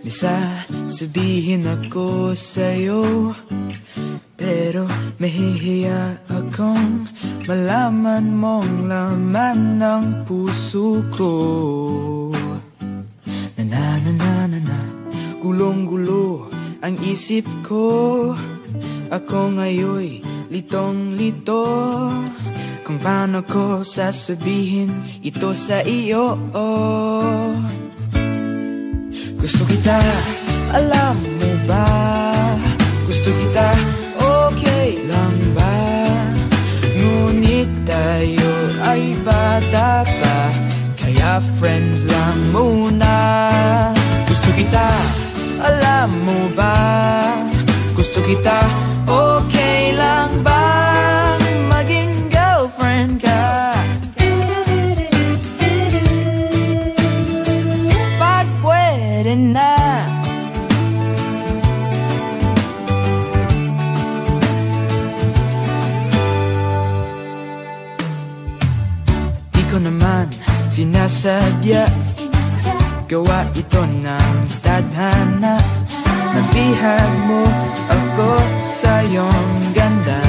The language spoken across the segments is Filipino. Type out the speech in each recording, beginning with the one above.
Misa sabihin ako sa'yo Pero mahihiya akong Malaman mong laman ng puso ko. Nanananana Gulong-gulo ang isip ko. Ako ngayoy litong-lito Kung paano ko sasabihin ito sa iyo Gusto kita, alam mo ba? Gusto kita, okay lang ba? Ngunit tayo ay bata pa Kaya friends lang muna Gusto kita, alam mo ba? Gusto kita, pwede na. Di ko naman sinasadya. Gawa ito ng tadhana. Nabihag mo ako sa iyong ganda.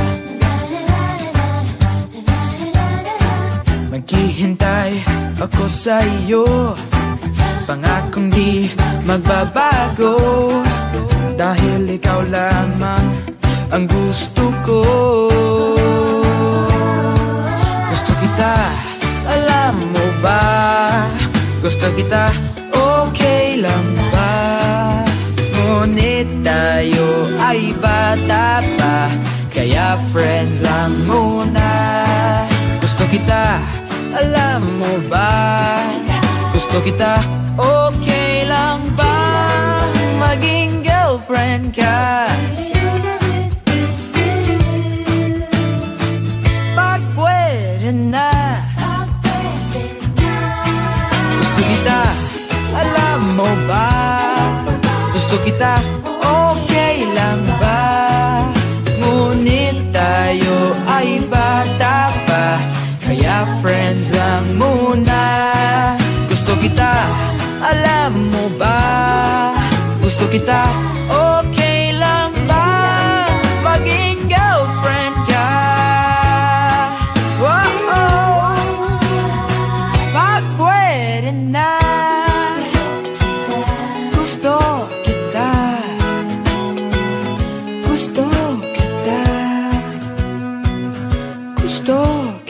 Maghihintay ako sa iyo Pangakong di magbabago Dahil ikaw lamang ang gusto ko Gusto kita, alam mo ba? Gusto kita, okay lang ba? Ngunit tayo ay bata pa Kaya friends lang muna Gusto kita, alam mo ba? Gusto kita, okay lang ba? Maging girlfriend ka Pag pwede na Gusto kita, alam mo ba? Gusto kita, okay lang ba? Ngunit tayo ay bata pa Kaya friends lang muna kita, alam mo ba? Gusto kita, okay lang ba? Maging girlfriend ka. Wow, pag pwede na. Gusto kita. Gusto kita. Gusto kita